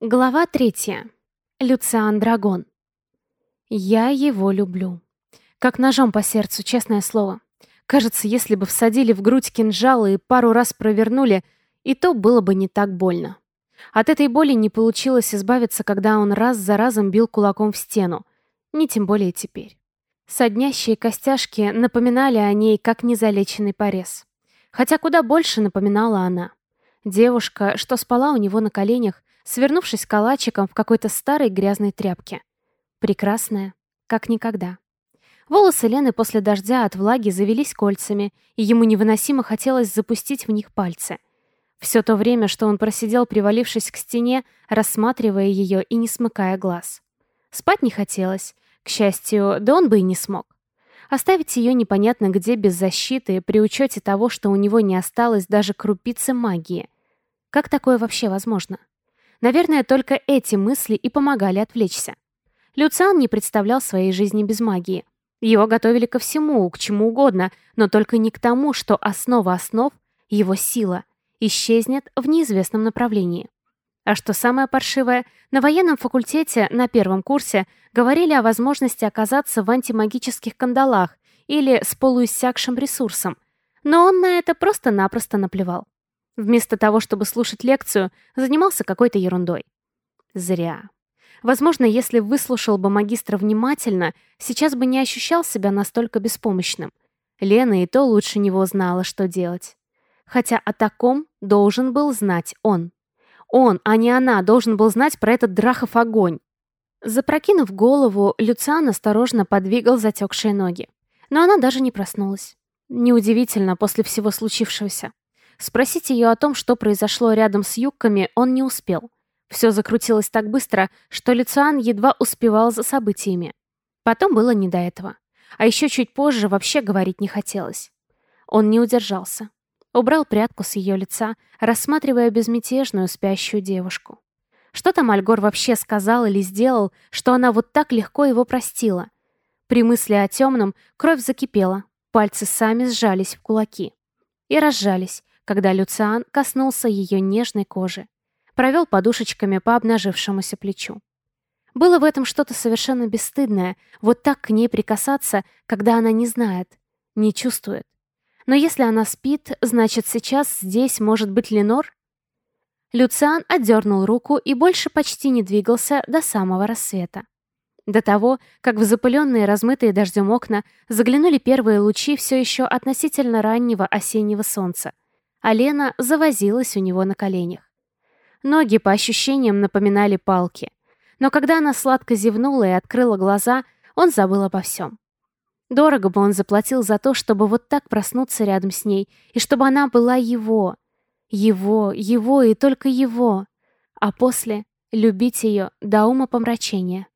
Глава третья. Люциан Драгон. Я его люблю. Как ножом по сердцу, честное слово. Кажется, если бы всадили в грудь кинжалы и пару раз провернули, и то было бы не так больно. От этой боли не получилось избавиться, когда он раз за разом бил кулаком в стену. Не тем более теперь. Соднящие костяшки напоминали о ней, как незалеченный порез. Хотя куда больше напоминала она. Девушка, что спала у него на коленях, свернувшись калачиком в какой-то старой грязной тряпке. Прекрасная, как никогда. Волосы Лены после дождя от влаги завелись кольцами, и ему невыносимо хотелось запустить в них пальцы. Все то время, что он просидел, привалившись к стене, рассматривая ее и не смыкая глаз. Спать не хотелось. К счастью, да он бы и не смог. Оставить ее непонятно где без защиты, при учете того, что у него не осталось даже крупицы магии. Как такое вообще возможно? Наверное, только эти мысли и помогали отвлечься. Люциан не представлял своей жизни без магии. Его готовили ко всему, к чему угодно, но только не к тому, что основа основ, его сила, исчезнет в неизвестном направлении. А что самое паршивое, на военном факультете на первом курсе говорили о возможности оказаться в антимагических кандалах или с полуиссякшим ресурсом, но он на это просто-напросто наплевал. Вместо того, чтобы слушать лекцию, занимался какой-то ерундой. Зря. Возможно, если выслушал бы магистра внимательно, сейчас бы не ощущал себя настолько беспомощным. Лена и то лучше него знала, что делать. Хотя о таком должен был знать он. Он, а не она, должен был знать про этот драхов огонь. Запрокинув голову, Люциан осторожно подвигал затекшие ноги. Но она даже не проснулась. Неудивительно после всего случившегося. Спросить ее о том, что произошло рядом с юбками, он не успел. Все закрутилось так быстро, что Люциан едва успевал за событиями. Потом было не до этого. А еще чуть позже вообще говорить не хотелось. Он не удержался. Убрал прядку с ее лица, рассматривая безмятежную спящую девушку. Что там Альгор вообще сказал или сделал, что она вот так легко его простила? При мысли о темном кровь закипела, пальцы сами сжались в кулаки. И разжались, когда Люциан коснулся ее нежной кожи, провел подушечками по обнажившемуся плечу. Было в этом что-то совершенно бесстыдное, вот так к ней прикасаться, когда она не знает, не чувствует. Но если она спит, значит, сейчас здесь может быть Ленор? Люциан отдернул руку и больше почти не двигался до самого рассвета. До того, как в запыленные, размытые дождем окна заглянули первые лучи все еще относительно раннего осеннего солнца, а Лена завозилась у него на коленях. Ноги, по ощущениям, напоминали палки. Но когда она сладко зевнула и открыла глаза, он забыл обо всем. Дорого бы он заплатил за то, чтобы вот так проснуться рядом с ней, и чтобы она была его. Его, его и только его. А после любить ее до ума помрачения.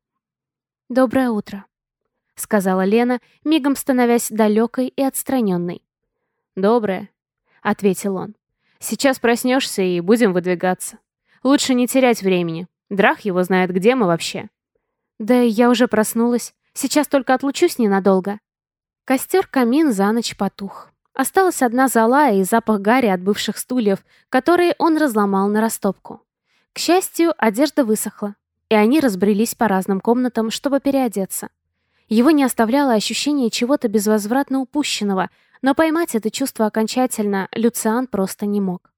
«Доброе утро», — сказала Лена, мигом становясь далекой и отстраненной. «Доброе», — ответил он. «Сейчас проснешься и будем выдвигаться. Лучше не терять времени. Драх его знает, где мы вообще». «Да я уже проснулась. Сейчас только отлучусь ненадолго». Костер-камин за ночь потух. Осталась одна зола и запах гари от бывших стульев, которые он разломал на растопку. К счастью, одежда высохла, и они разбрелись по разным комнатам, чтобы переодеться. Его не оставляло ощущение чего-то безвозвратно упущенного, но поймать это чувство окончательно Люциан просто не мог.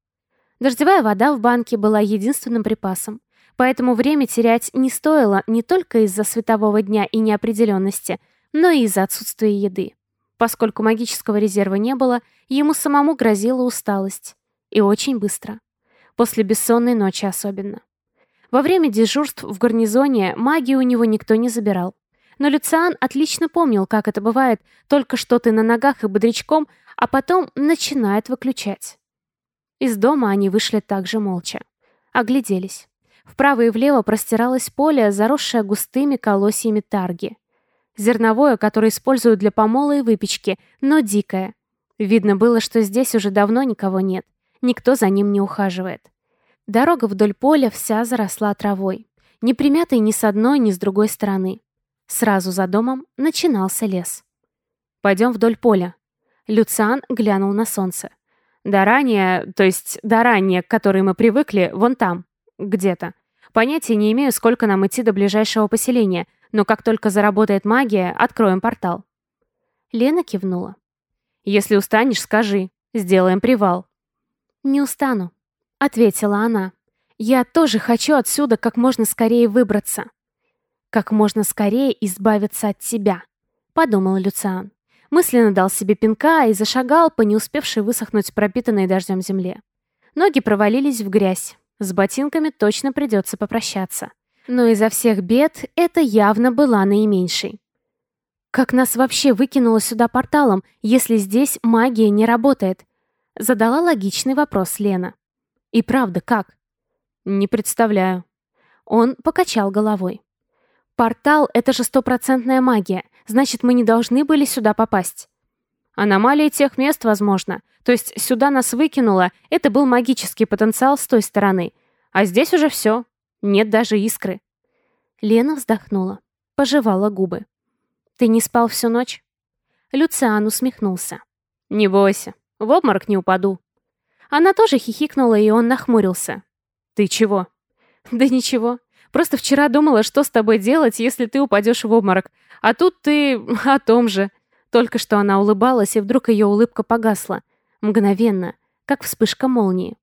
Дождевая вода в банке была единственным припасом, поэтому время терять не стоило не только из-за светового дня и неопределенности, но и из-за отсутствия еды. Поскольку магического резерва не было, ему самому грозила усталость. И очень быстро. После бессонной ночи особенно. Во время дежурств в гарнизоне магии у него никто не забирал. Но Люциан отлично помнил, как это бывает, только что ты на ногах и бодрячком, а потом начинает выключать. Из дома они вышли также молча. Огляделись. Вправо и влево простиралось поле, заросшее густыми колосьями тарги. Зерновое, которое используют для помола и выпечки, но дикое. Видно было, что здесь уже давно никого нет. Никто за ним не ухаживает. Дорога вдоль поля вся заросла травой. Не примятой ни с одной, ни с другой стороны. Сразу за домом начинался лес. «Пойдем вдоль поля». Люциан глянул на солнце. «До ранее, то есть до ранее, к которой мы привыкли, вон там, где-то. Понятия не имею, сколько нам идти до ближайшего поселения, но как только заработает магия, откроем портал». Лена кивнула. «Если устанешь, скажи. Сделаем привал». «Не устану», — ответила она. «Я тоже хочу отсюда как можно скорее выбраться. Как можно скорее избавиться от тебя», — подумал Люциан. Мысленно дал себе пинка и зашагал по не успевшей высохнуть пропитанной дождем земле. Ноги провалились в грязь. С ботинками точно придется попрощаться. Но изо всех бед это явно была наименьшей. Как нас вообще выкинуло сюда порталом, если здесь магия не работает? Задала логичный вопрос Лена. И правда, как? Не представляю. Он покачал головой. Портал — это же стопроцентная магия, значит, мы не должны были сюда попасть. Аномалии тех мест, возможно. То есть сюда нас выкинуло, это был магический потенциал с той стороны. А здесь уже все. Нет даже искры. Лена вздохнула, пожевала губы. «Ты не спал всю ночь?» Люциан усмехнулся. «Не бойся, в обморок не упаду». Она тоже хихикнула, и он нахмурился. «Ты чего?» «Да ничего. Просто вчера думала, что с тобой делать, если ты упадешь в обморок. А тут ты о том же». Только что она улыбалась, и вдруг ее улыбка погасла. Мгновенно, как вспышка молнии.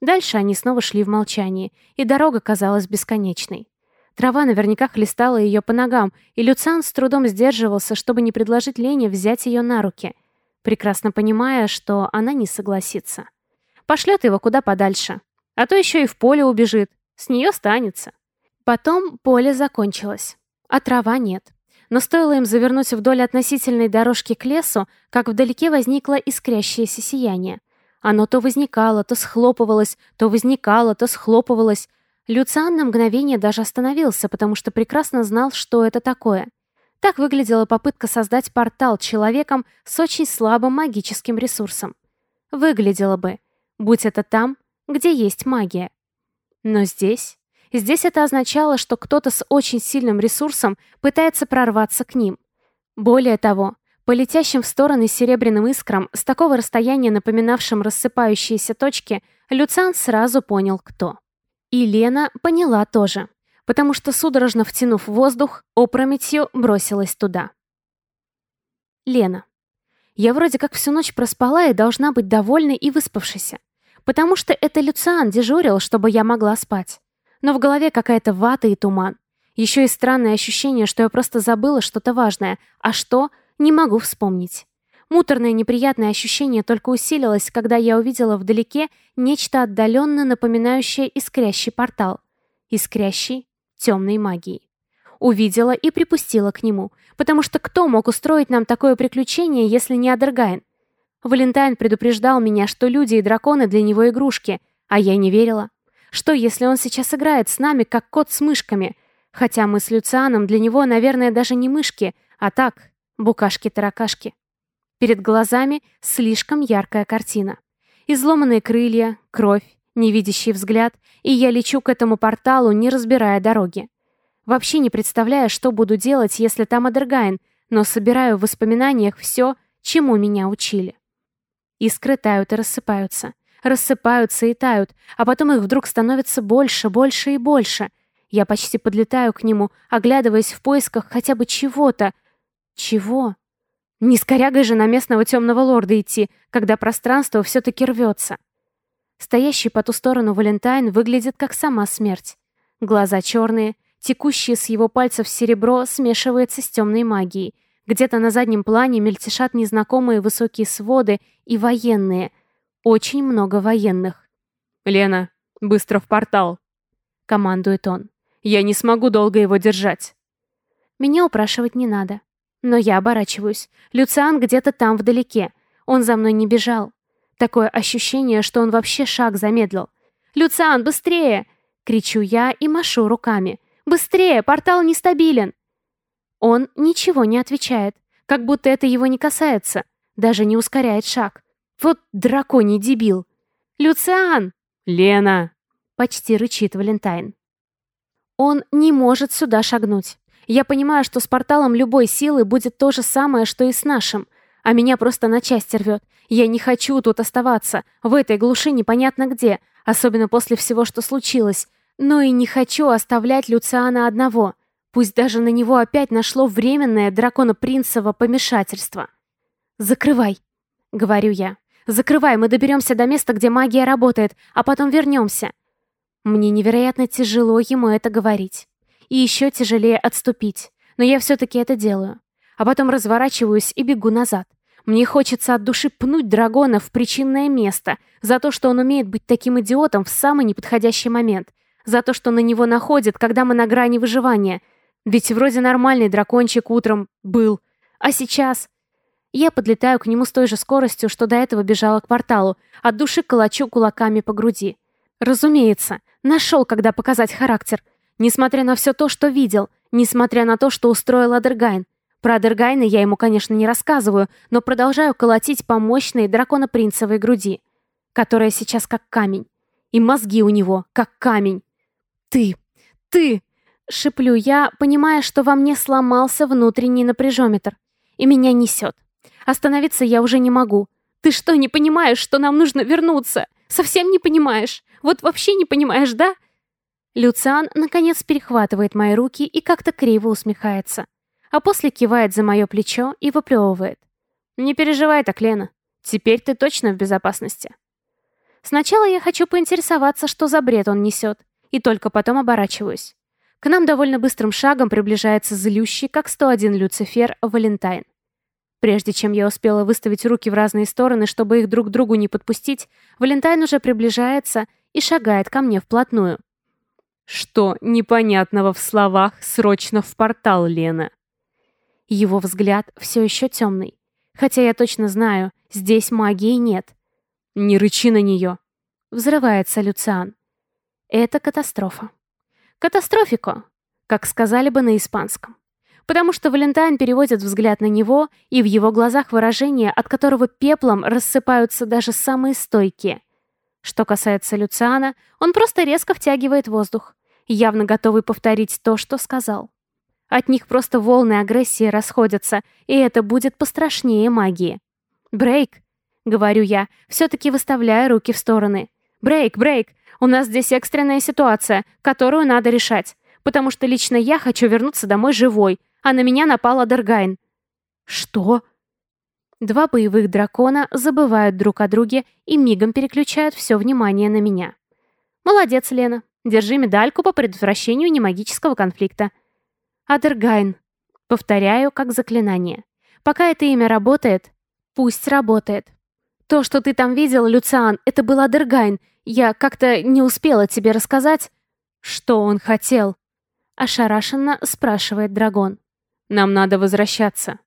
Дальше они снова шли в молчании, и дорога казалась бесконечной. Трава наверняка хлестала ее по ногам, и Люциан с трудом сдерживался, чтобы не предложить Лене взять ее на руки, прекрасно понимая, что она не согласится. Пошлет его куда подальше, а то еще и в поле убежит, с нее станется. Потом поле закончилось, а трава нет. Но стоило им завернуть вдоль относительной дорожки к лесу, как вдалеке возникло искрящееся сияние. Оно то возникало, то схлопывалось, то возникало, то схлопывалось. Люциан на мгновение даже остановился, потому что прекрасно знал, что это такое. Так выглядела попытка создать портал человеком с очень слабым магическим ресурсом. Выглядело бы, будь это там, где есть магия. Но здесь Здесь это означало, что кто-то с очень сильным ресурсом пытается прорваться к ним. Более того, по летящим в стороны серебряным искрам, с такого расстояния напоминавшим рассыпающиеся точки, Люциан сразу понял, кто. И Лена поняла тоже, потому что, судорожно втянув воздух, опрометью бросилась туда. Лена. Я вроде как всю ночь проспала и должна быть довольной и выспавшейся, потому что это Люциан дежурил, чтобы я могла спать но в голове какая-то вата и туман. Еще и странное ощущение, что я просто забыла что-то важное, а что — не могу вспомнить. Муторное неприятное ощущение только усилилось, когда я увидела вдалеке нечто отдаленно напоминающее искрящий портал. Искрящий темной магией. Увидела и припустила к нему, потому что кто мог устроить нам такое приключение, если не Адергайн? Валентайн предупреждал меня, что люди и драконы для него игрушки, а я не верила. Что, если он сейчас играет с нами, как кот с мышками? Хотя мы с Люцианом для него, наверное, даже не мышки, а так, букашки-таракашки. Перед глазами слишком яркая картина. Изломанные крылья, кровь, невидящий взгляд, и я лечу к этому порталу, не разбирая дороги. Вообще не представляя, что буду делать, если там Адергайн, но собираю в воспоминаниях все, чему меня учили. Искры тают и рассыпаются рассыпаются и тают, а потом их вдруг становится больше, больше и больше. Я почти подлетаю к нему, оглядываясь в поисках хотя бы чего-то. Чего? Не с корягой же на местного темного лорда идти, когда пространство все-таки рвется. Стоящий по ту сторону Валентайн выглядит как сама смерть. Глаза черные, текущие с его пальцев серебро смешивается с темной магией. Где-то на заднем плане мельтешат незнакомые высокие своды и военные — очень много военных. «Лена, быстро в портал!» — командует он. «Я не смогу долго его держать!» Меня упрашивать не надо. Но я оборачиваюсь. Люциан где-то там вдалеке. Он за мной не бежал. Такое ощущение, что он вообще шаг замедлил. «Люциан, быстрее!» — кричу я и машу руками. «Быстрее! Портал нестабилен!» Он ничего не отвечает, как будто это его не касается, даже не ускоряет шаг. Вот драконий дебил. «Люциан!» «Лена!» — почти рычит Валентайн. Он не может сюда шагнуть. Я понимаю, что с порталом любой силы будет то же самое, что и с нашим. А меня просто на части рвет. Я не хочу тут оставаться, в этой глуши непонятно где, особенно после всего, что случилось. Но и не хочу оставлять Люциана одного, пусть даже на него опять нашло временное драконопринцево помешательство. «Закрывай», — говорю я. «Закрывай, мы доберемся до места, где магия работает, а потом вернемся». Мне невероятно тяжело ему это говорить. И еще тяжелее отступить. Но я все-таки это делаю. А потом разворачиваюсь и бегу назад. Мне хочется от души пнуть Драгона в причинное место за то, что он умеет быть таким идиотом в самый неподходящий момент. За то, что на него находят, когда мы на грани выживания. Ведь вроде нормальный дракончик утром был. А сейчас... Я подлетаю к нему с той же скоростью, что до этого бежала к порталу, от души колочу кулаками по груди. Разумеется, нашел, когда показать характер. Несмотря на все то, что видел, несмотря на то, что устроил Адергайн. Про Адергайна я ему, конечно, не рассказываю, но продолжаю колотить по мощной драконопринцевой груди, которая сейчас как камень. И мозги у него как камень. «Ты! Ты!» — шиплю я, понимая, что во мне сломался внутренний напряжометр. И меня несет. Остановиться я уже не могу. Ты что, не понимаешь, что нам нужно вернуться? Совсем не понимаешь? Вот вообще не понимаешь, да?» Люциан, наконец, перехватывает мои руки и как-то криво усмехается. А после кивает за мое плечо и выплевывает. «Не переживай так, Лена. Теперь ты точно в безопасности». Сначала я хочу поинтересоваться, что за бред он несет, и только потом оборачиваюсь. К нам довольно быстрым шагом приближается злющий, как 101 Люцифер, Валентайн. Прежде чем я успела выставить руки в разные стороны, чтобы их друг другу не подпустить, Валентайн уже приближается и шагает ко мне вплотную. «Что непонятного в словах срочно в портал, Лена?» Его взгляд все еще темный. Хотя я точно знаю, здесь магии нет. «Не рычи на нее!» Взрывается Люциан. Это катастрофа. Катастрофико, как сказали бы на испанском потому что Валентайн переводит взгляд на него, и в его глазах выражение, от которого пеплом рассыпаются даже самые стойкие. Что касается Люциана, он просто резко втягивает воздух, явно готовый повторить то, что сказал. От них просто волны агрессии расходятся, и это будет пострашнее магии. «Брейк!» — говорю я, все-таки выставляя руки в стороны. «Брейк, брейк! У нас здесь экстренная ситуация, которую надо решать, потому что лично я хочу вернуться домой живой, а на меня напал Адергайн. Что? Два боевых дракона забывают друг о друге и мигом переключают все внимание на меня. Молодец, Лена. Держи медальку по предотвращению немагического конфликта. Адергайн. Повторяю, как заклинание. Пока это имя работает, пусть работает. То, что ты там видел, Люциан, это был Адергайн. Я как-то не успела тебе рассказать, что он хотел. Ошарашенно спрашивает дракон. Нам надо возвращаться.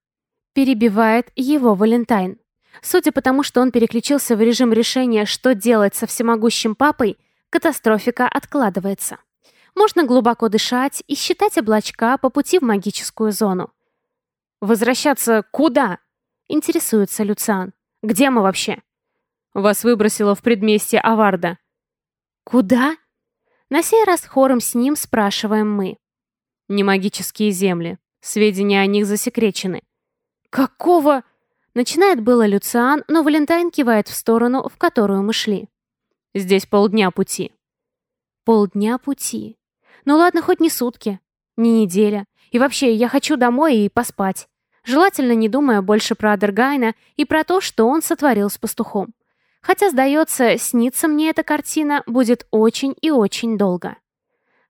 Перебивает его Валентайн. Судя по тому, что он переключился в режим решения, что делать со всемогущим папой, катастрофика откладывается. Можно глубоко дышать и считать облачка по пути в магическую зону. «Возвращаться куда?» — интересуется Люциан. «Где мы вообще?» «Вас выбросило в предместье Аварда». «Куда?» На сей раз хором с ним спрашиваем мы. «Не магические земли. Сведения о них засекречены. «Какого?» Начинает было Люциан, но Валентайн кивает в сторону, в которую мы шли. «Здесь полдня пути». «Полдня пути. Ну ладно, хоть не сутки, не неделя. И вообще, я хочу домой и поспать. Желательно не думая больше про Адергайна и про то, что он сотворил с пастухом. Хотя, сдается, снится мне эта картина будет очень и очень долго».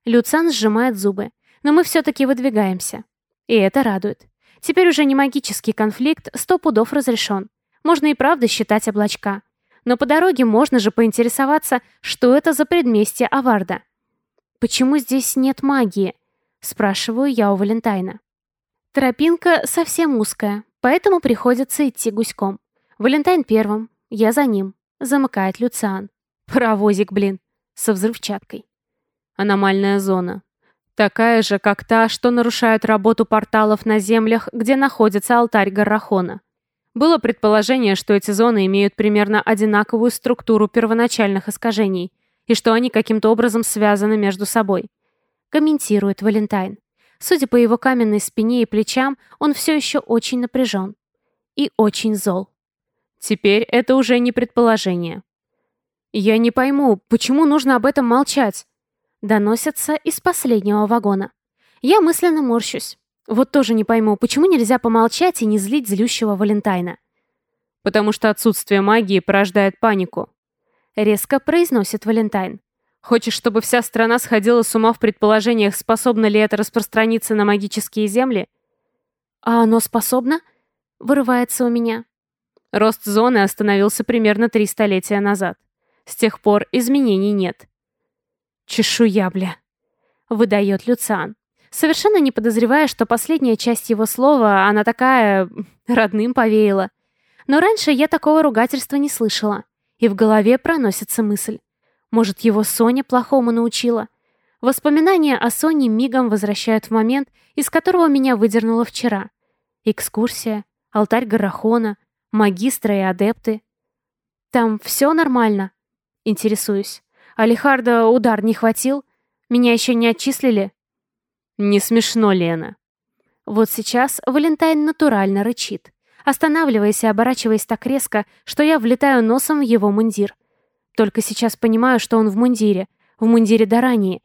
Люциан сжимает зубы, но мы все-таки выдвигаемся. И это радует. Теперь уже не магический конфликт, сто пудов разрешен. Можно и правда считать облачка. Но по дороге можно же поинтересоваться, что это за предместье Аварда. «Почему здесь нет магии?» – спрашиваю я у Валентайна. Тропинка совсем узкая, поэтому приходится идти гуськом. Валентайн первым, я за ним. Замыкает Люциан. Паровозик, блин, со взрывчаткой. Аномальная зона. Такая же, как та, что нарушает работу порталов на землях, где находится алтарь Гаррахона. Было предположение, что эти зоны имеют примерно одинаковую структуру первоначальных искажений, и что они каким-то образом связаны между собой. Комментирует Валентайн. Судя по его каменной спине и плечам, он все еще очень напряжен. И очень зол. Теперь это уже не предположение. «Я не пойму, почему нужно об этом молчать?» Доносятся из последнего вагона. Я мысленно морщусь. Вот тоже не пойму, почему нельзя помолчать и не злить злющего Валентайна? Потому что отсутствие магии порождает панику. Резко произносит Валентайн. Хочешь, чтобы вся страна сходила с ума в предположениях, способно ли это распространиться на магические земли? А оно способно? Вырывается у меня. Рост зоны остановился примерно три столетия назад. С тех пор изменений нет. Чешуя, бля. Выдает Люциан. Совершенно не подозревая, что последняя часть его слова, она такая... родным повеяла. Но раньше я такого ругательства не слышала. И в голове проносится мысль. Может, его Соня плохому научила? Воспоминания о Соне мигом возвращают в момент, из которого меня выдернуло вчера. Экскурсия, алтарь Гарахона, магистры и адепты. Там все нормально? Интересуюсь. Алихарда удар не хватил? Меня еще не отчислили? Не смешно, Лена. Вот сейчас Валентайн натурально рычит, останавливаясь и оборачиваясь так резко, что я влетаю носом в его мундир. Только сейчас понимаю, что он в мундире, в мундире Дарании.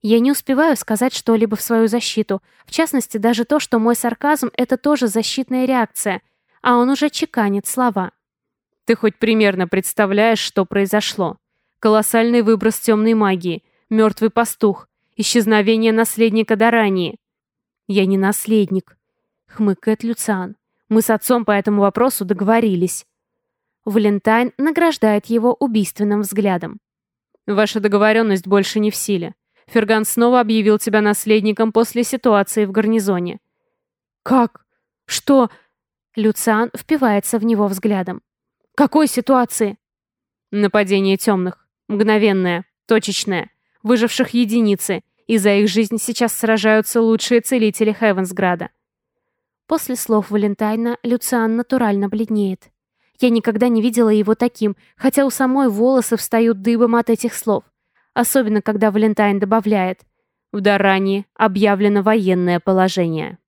Я не успеваю сказать что-либо в свою защиту, в частности, даже то, что мой сарказм — это тоже защитная реакция, а он уже чеканит слова. Ты хоть примерно представляешь, что произошло? Колоссальный выброс темной магии, мертвый пастух, исчезновение наследника Дарании. Я не наследник, хмыкает Люциан. Мы с отцом по этому вопросу договорились. Валентайн награждает его убийственным взглядом. «Ваша договоренность больше не в силе. Ферган снова объявил тебя наследником после ситуации в гарнизоне». «Как? Что?» Люциан впивается в него взглядом. «Какой ситуации?» «Нападение темных. Мгновенное. Точечное. Выживших единицы. И за их жизнь сейчас сражаются лучшие целители Хевенсграда». После слов Валентайна Люциан натурально бледнеет. Я никогда не видела его таким, хотя у самой волосы встают дыбом от этих слов. Особенно, когда Валентайн добавляет «В Даране объявлено военное положение».